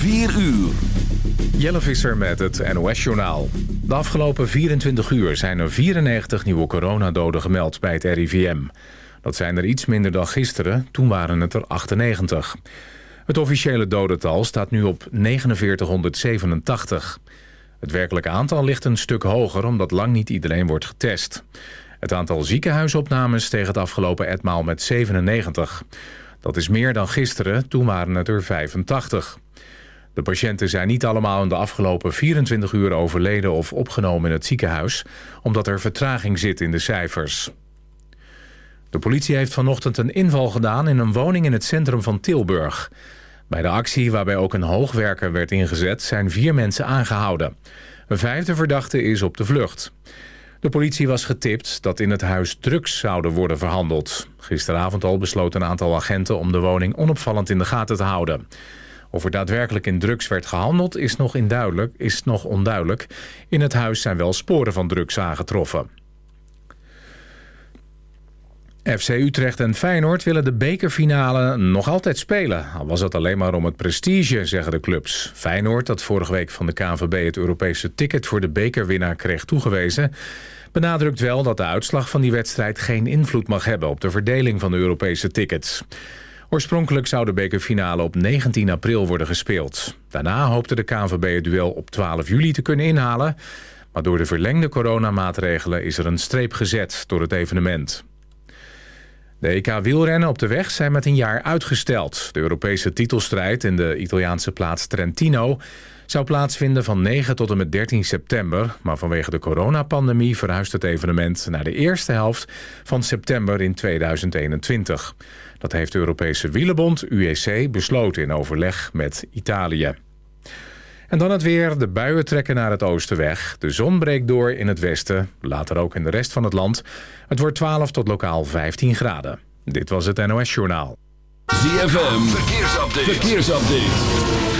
4 uur. Jelle Visser met het NOS-journaal. De afgelopen 24 uur zijn er 94 nieuwe coronadoden gemeld bij het RIVM. Dat zijn er iets minder dan gisteren, toen waren het er 98. Het officiële dodental staat nu op 4987. Het werkelijke aantal ligt een stuk hoger omdat lang niet iedereen wordt getest. Het aantal ziekenhuisopnames steeg het afgelopen etmaal met 97. Dat is meer dan gisteren, toen waren het er 85. De patiënten zijn niet allemaal in de afgelopen 24 uur overleden of opgenomen in het ziekenhuis, omdat er vertraging zit in de cijfers. De politie heeft vanochtend een inval gedaan in een woning in het centrum van Tilburg. Bij de actie, waarbij ook een hoogwerker werd ingezet, zijn vier mensen aangehouden. Een vijfde verdachte is op de vlucht. De politie was getipt dat in het huis drugs zouden worden verhandeld. Gisteravond al besloot een aantal agenten om de woning onopvallend in de gaten te houden. Of er daadwerkelijk in drugs werd gehandeld is nog, is nog onduidelijk. In het huis zijn wel sporen van drugs aangetroffen. FC Utrecht en Feyenoord willen de bekerfinale nog altijd spelen. Al was het alleen maar om het prestige, zeggen de clubs. Feyenoord, dat vorige week van de KNVB het Europese ticket voor de bekerwinnaar kreeg toegewezen... benadrukt wel dat de uitslag van die wedstrijd geen invloed mag hebben... op de verdeling van de Europese tickets. Oorspronkelijk zou de bekerfinale op 19 april worden gespeeld. Daarna hoopte de KNVB het duel op 12 juli te kunnen inhalen... maar door de verlengde coronamaatregelen is er een streep gezet door het evenement. De EK-wielrennen op de weg zijn met een jaar uitgesteld. De Europese titelstrijd in de Italiaanse plaats Trentino... zou plaatsvinden van 9 tot en met 13 september... maar vanwege de coronapandemie verhuist het evenement... naar de eerste helft van september in 2021. Dat heeft de Europese Wielenbond, UEC, besloten in overleg met Italië. En dan het weer. De buien trekken naar het oosten weg. De zon breekt door in het westen, later ook in de rest van het land. Het wordt 12 tot lokaal 15 graden. Dit was het NOS Journaal. ZFM, verkeersupdate. verkeersupdate.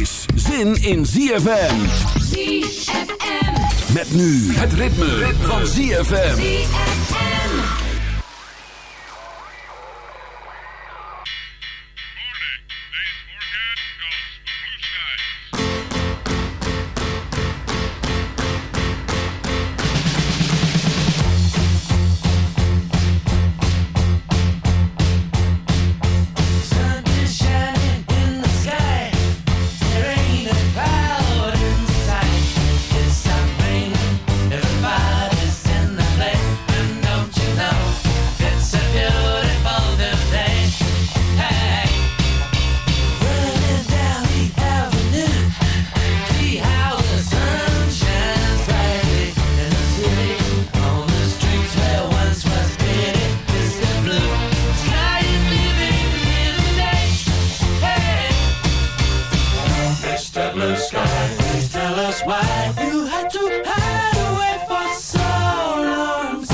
is zin in ZFM. ZFM. Met nu het ritme, van ZFM. ZFM. why you had to hide away for so long.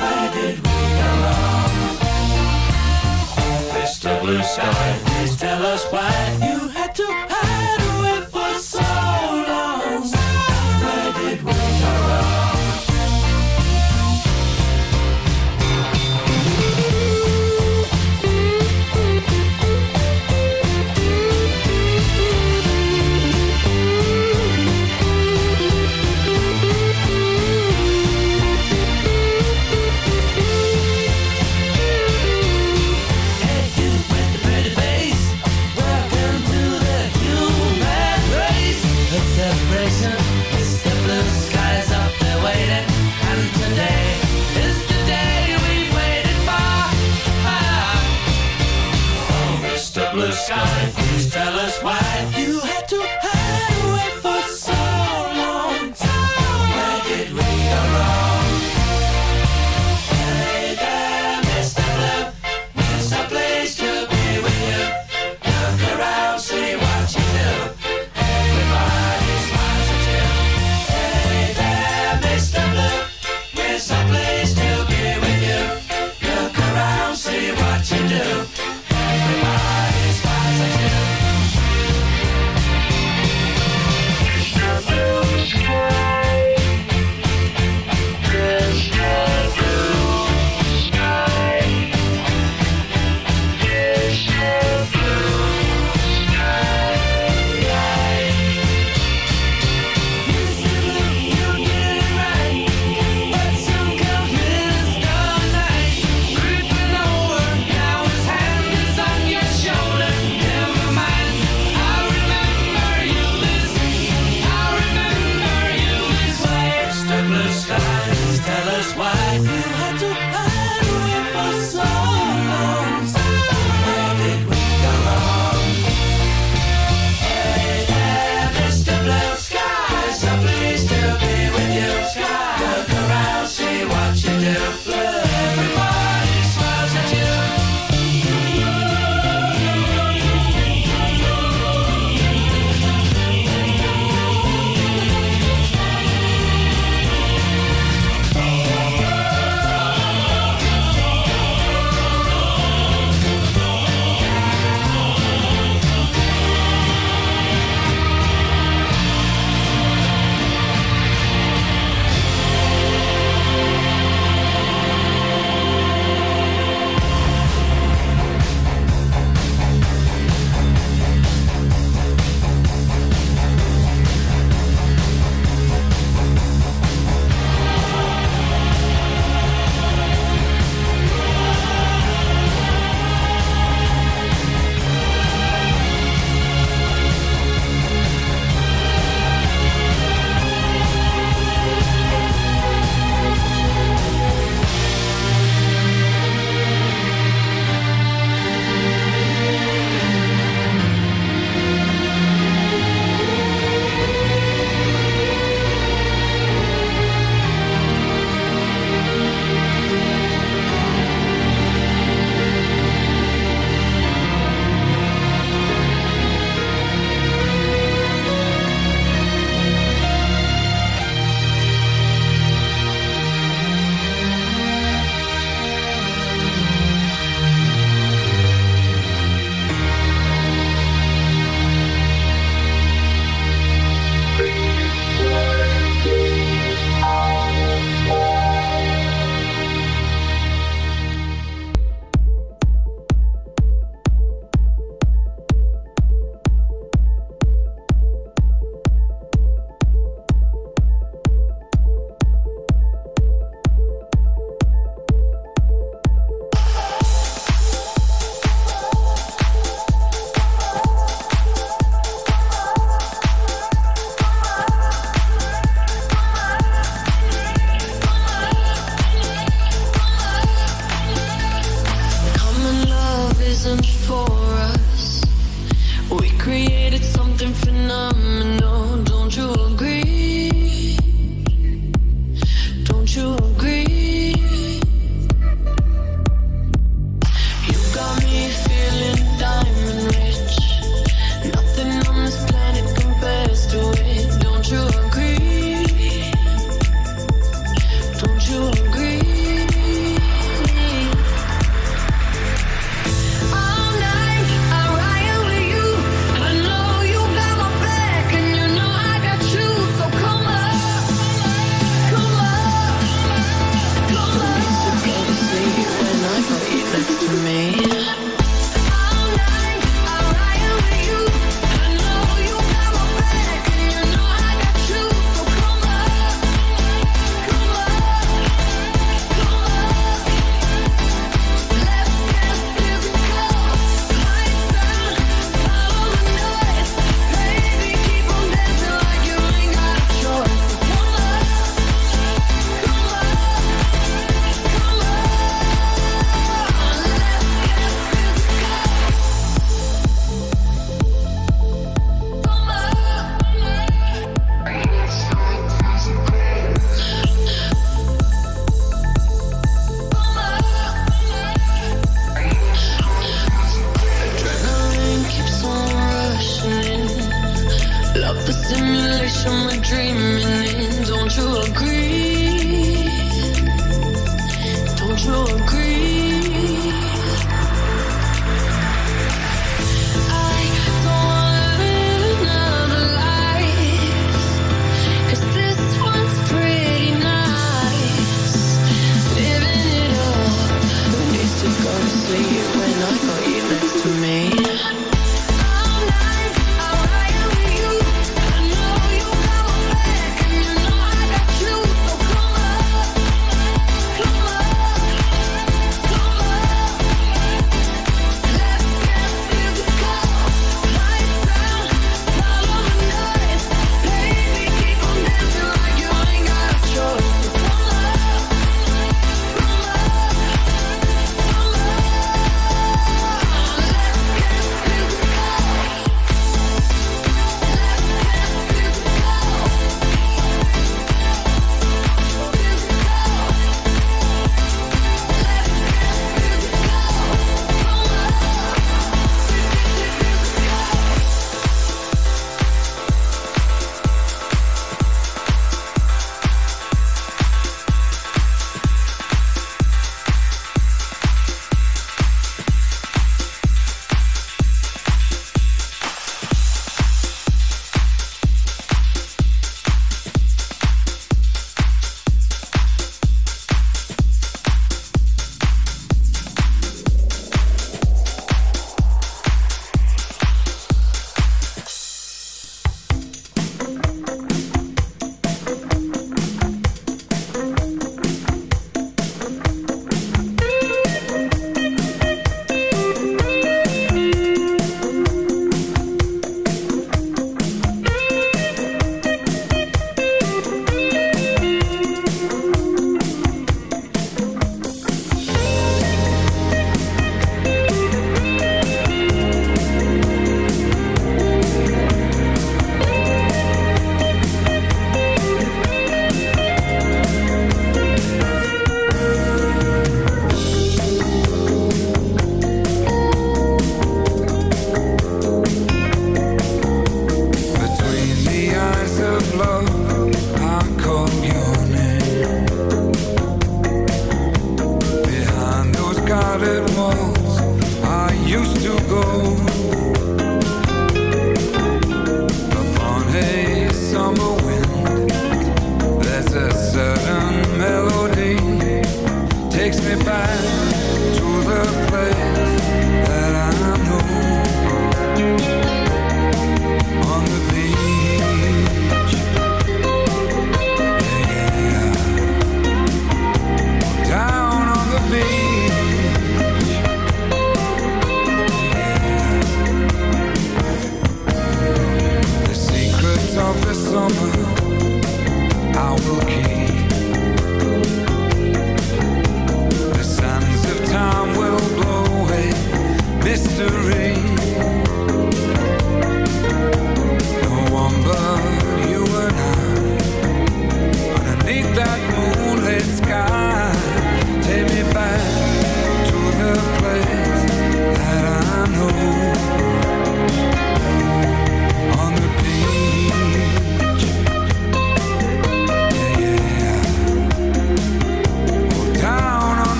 Why did we go wrong? Mr. Blue Sky, please tell us why.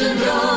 golden road.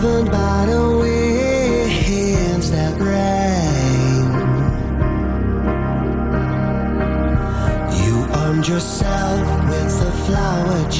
governed by the winds that rain. You armed yourself with a flower.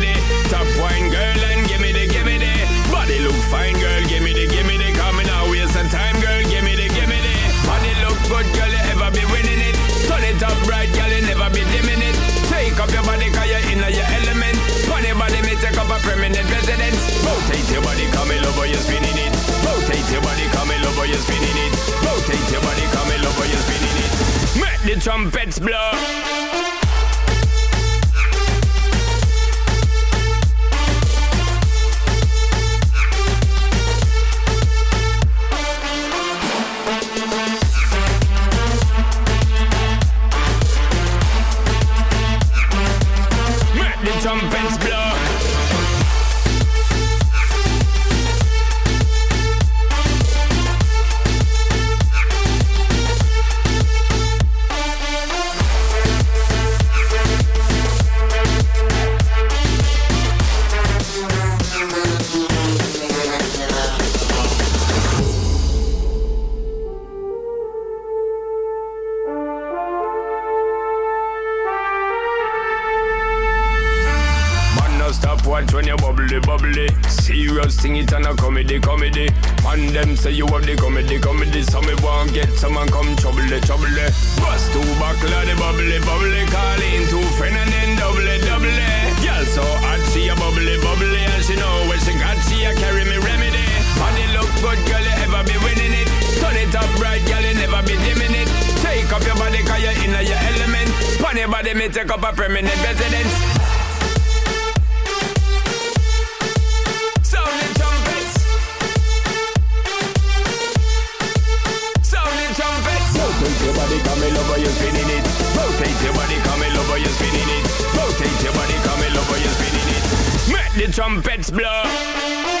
trumpets blow. trumpets blow.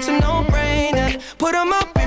it's a no-brainer. Put 'em up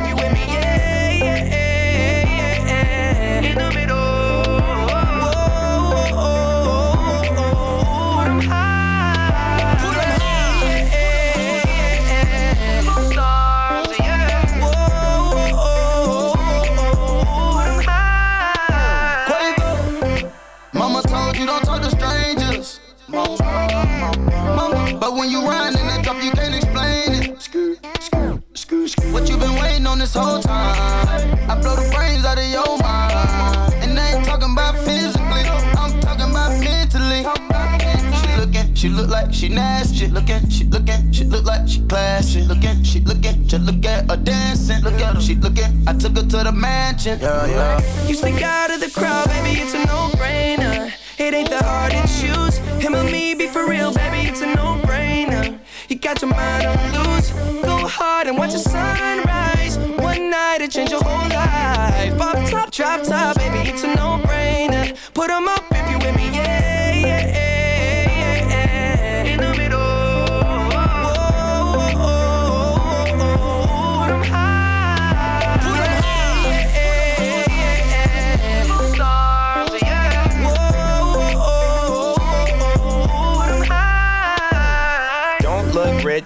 She looking, she look like she classy. Looking, she looking, just look at her dancing. Look at her, she looking. I took her to the mansion. Yeah, yeah. You stick out of the crowd, baby, it's a no-brainer. It ain't that hard to choose. Him or me, be for real, baby, it's a no-brainer. You got your mind on loose. Go hard and watch the sunrise. One night it change your whole life. Pop top, drop top, baby, it's a no-brainer. Put 'em up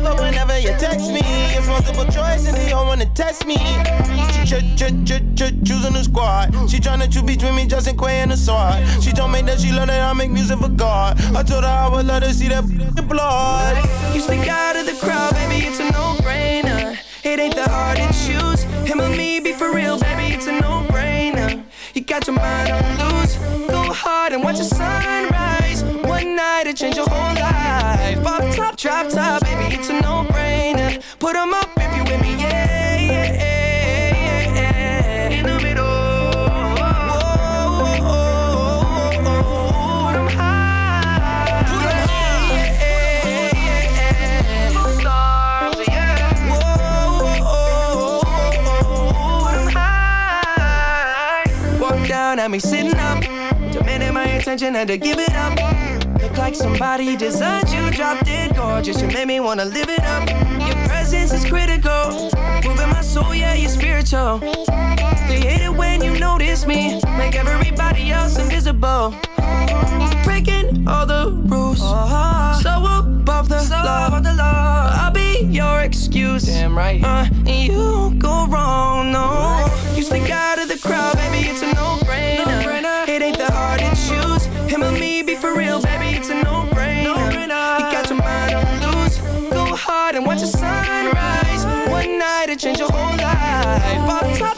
for whenever you text me. It's multiple choice and they all wanna test me. She ch ch ch ch choosing the squad. She tryna choose between me, Justin Quay and the sword. She told me that she love that I make music for God. I told her I would let her see that blood. You stick out of the crowd, baby, it's a no-brainer. It ain't that hard to choose. Him or me, be for real, baby, it's a no-brainer. You got your mind on loose. Go hard and watch the sunrise. One night it change your whole life. Pop top, drop top, baby, it's a no-brainer. Put them up if you with me, yeah, yeah, yeah, yeah. In the middle. oh, oh, oh, oh, put 'em high, put 'em high, stars, yeah, oh, oh, oh, oh, put 'em high. Look down At me sitting up, demanding my attention, and to give it up. Look like somebody designed you drop dead gorgeous. You made me wanna live it up. Your presence is critical. Moving my soul, yeah, you're spiritual. They hate it when you notice me. Make everybody else invisible. Breaking all the rules. So above the, law. I'll be your excuse. Damn right. Uh, and you won't go wrong, no. You stick out of the crowd, baby, it's a no-brainer. It ain't that hard to choose. Him or me, be for real, baby,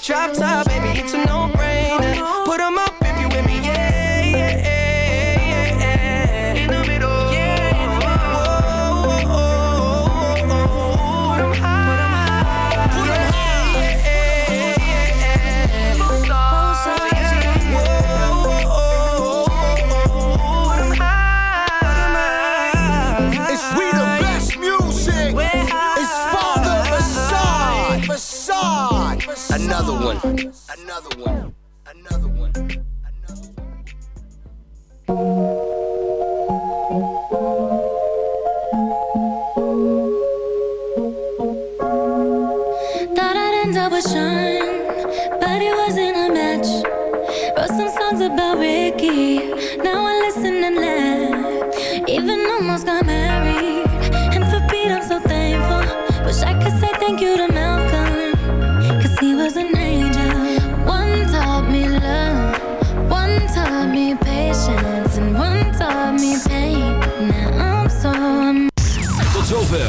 drop top, baby, it's a no-brainer.